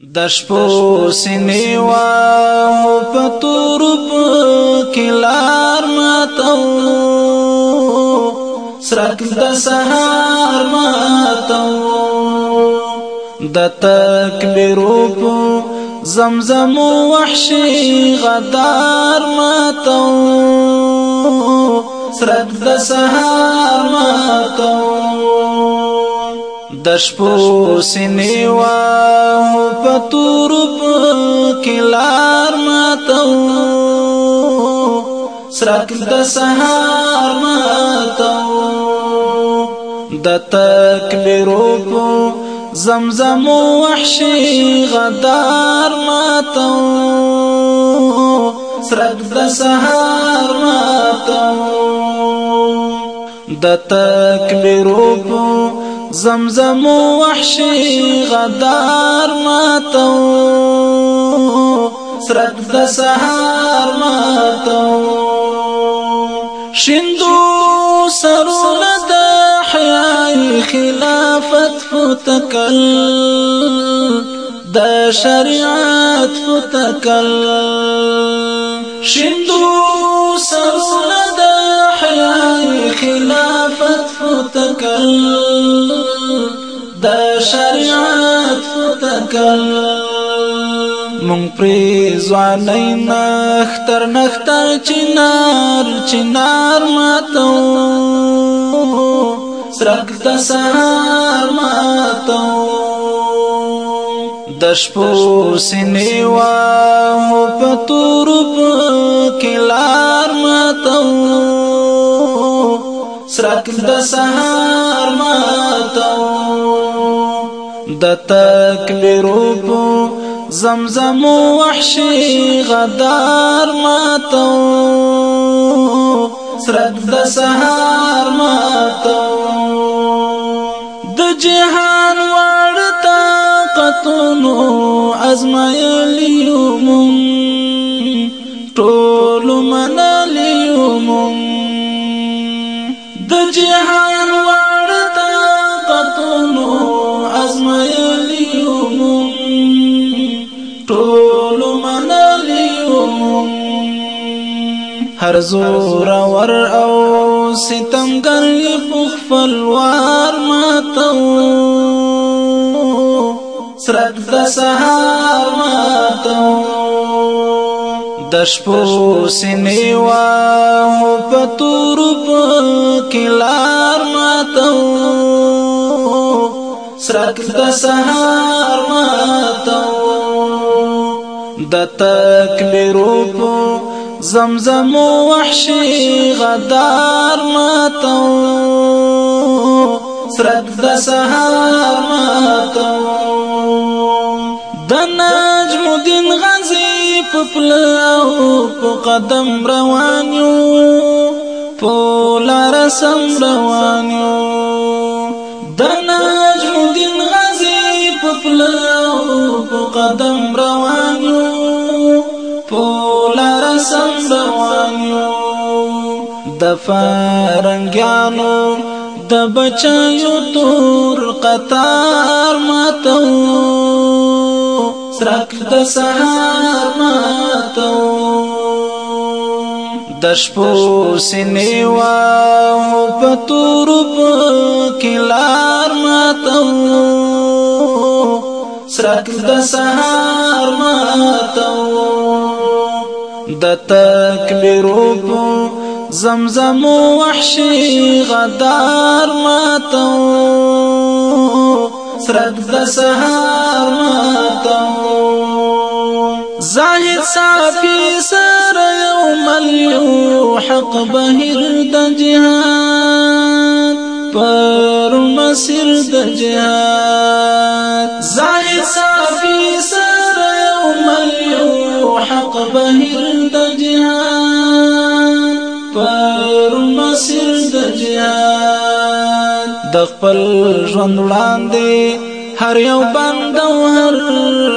د شپو سینې وا په تور په کلار ماتو سرک د سهار ماتو د تکبیر په زمزم وحشي غدار ماتو سرک د سهار ماتو د شپو سینې واه په تور په کلار ماتو سرک د سهار ماتو د تکبیرو په زمزم وحشي غدار ماتو سرک د سهار ماتو د تکبیرو په زمزم وحشي غدار ماتو سرد د سهار ماتو شندو سرونه د حیاي خلافت فتکل د شریعت فتکل شندو سرونه د حیاي خلافت فتکل شریعت فتکل مونږ پری ځواني نختر نختر چنار چنار ماتو سرک د سهار ماتو د شپو سینې واه په تور په کلار ماتو سرک د سهار ماتو د تکبیرو په زمزم وحشي غدار ماتو سرد د سهار ماتو د جهان وړ طاقتونو ازمایلیو مون ټول منلیو مون د جهان هر زور ور او ستمګر خپل وار ماتو سرد د سهار ماتو د شپو سینې وا په تور په کلار ماتو سرد د سهار ماتو د تکبیر زمزم وحشي غدار ماتو سرد د سهار ماتو د نجم الدین غزي په پلو په قدم روان یو په لار سم روان یو د نجم الدین غزي په پلو په قدم روان فرنګانو د بچایو تور قطار ماتو سرک د سهار ماتو د شپو سینې وا په تور په کلار ماتو سرک د سهار ماتو د تکبیر په زمزم وحشي غدار ماتو سرد د سهار تو زاهد صافي سر يوم اليوح حق بهر د جهان پر مسیر خپل ژوند وړاندې هر یو بند او هر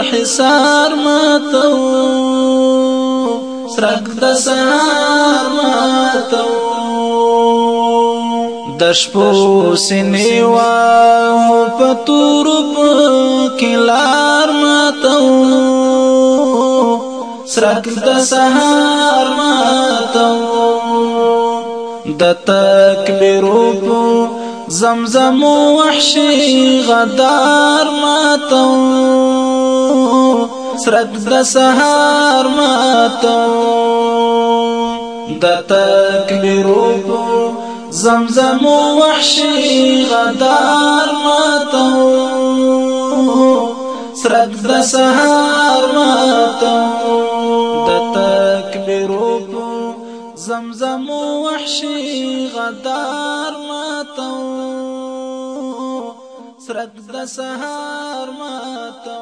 حصار ماتو سرک د سهار ماتو د شپو سینې واه په تور کلار ماتو سرک د سهار ماتو د تکبیر په زمزم وحشي غدار ماتو سرد د سهار ماتو د تکبیرو زمزم وحشي غدار ماتو سرد د سهار ماتو د تکبیرو زمزم وحشي غدار ماتو سرت د سهار ماتو